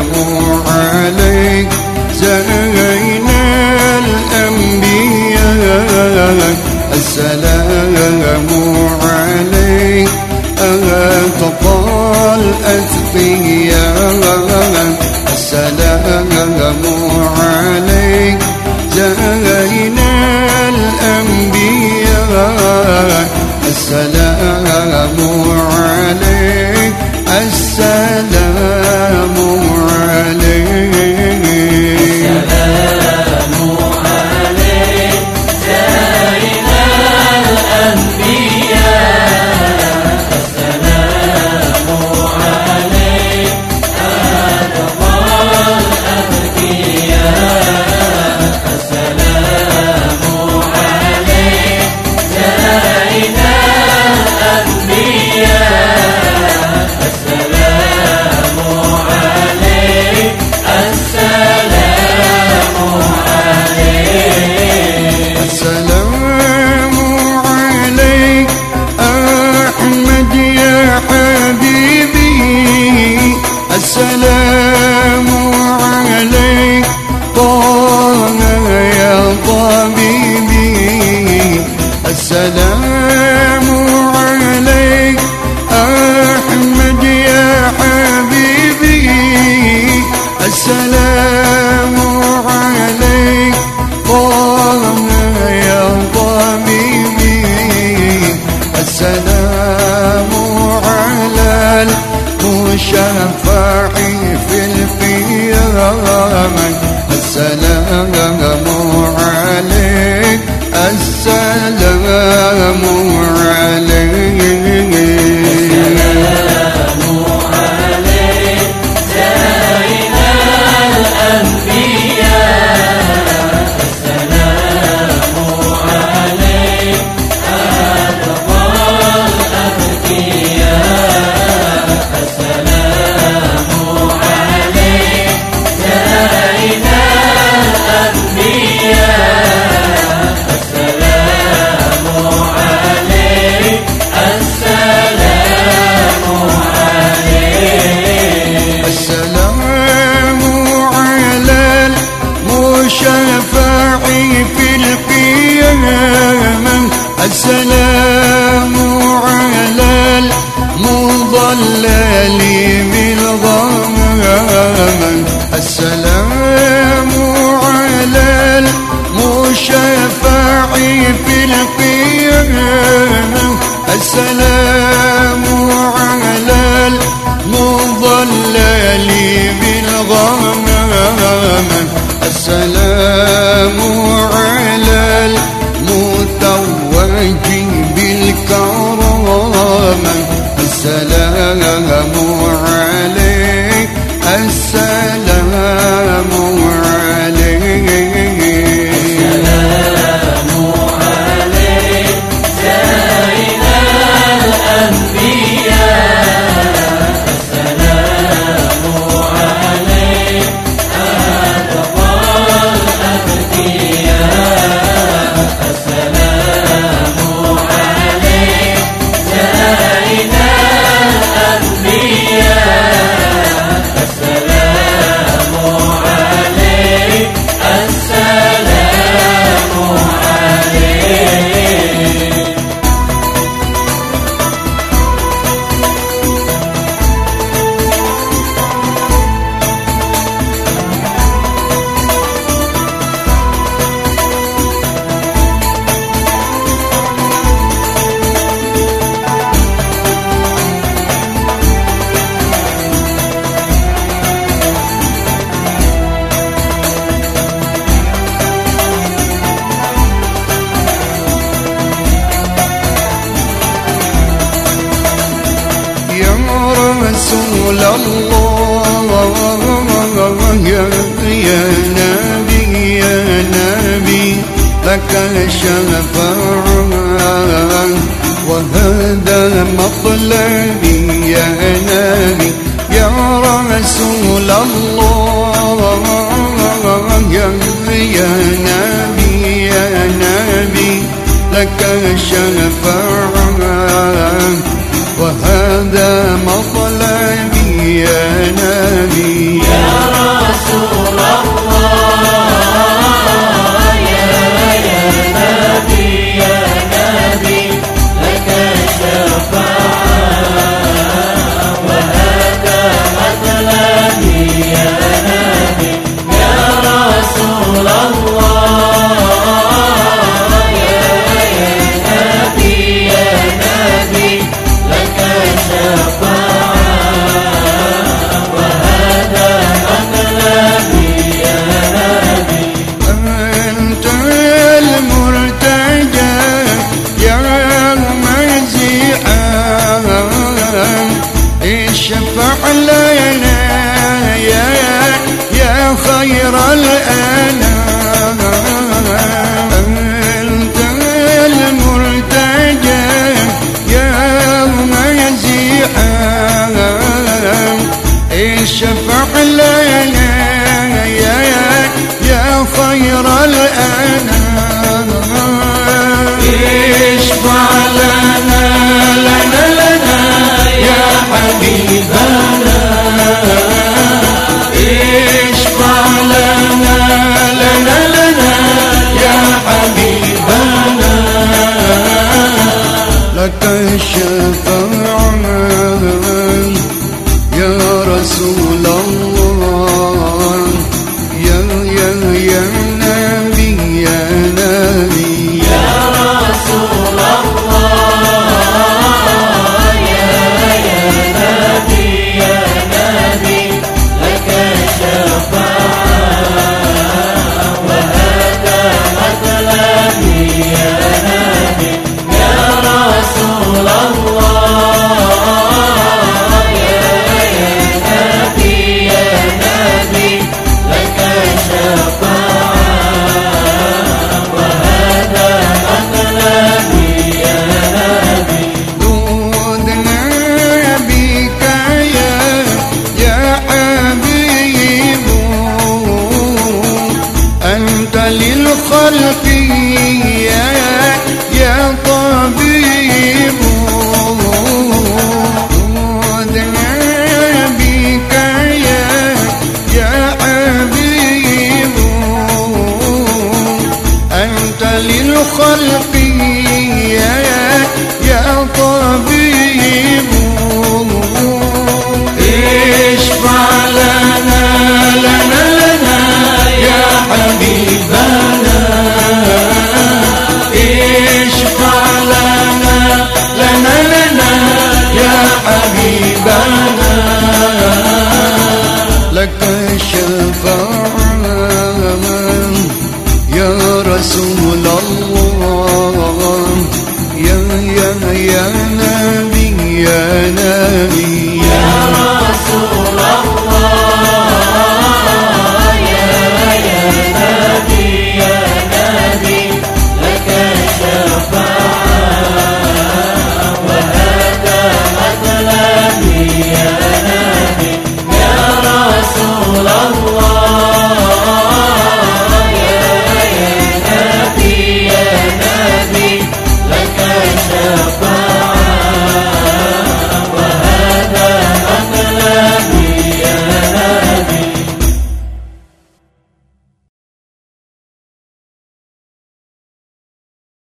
السلام عليك الأنبياء. السلام عليك أتقى السلام عليك زين الأنبياء. السلام المشفع في القيامة السلام على المضلل بالغمام. السلام على المتوج بالكرامة السلام رسول الله. يا نبي يا نبي لك الشفاعة.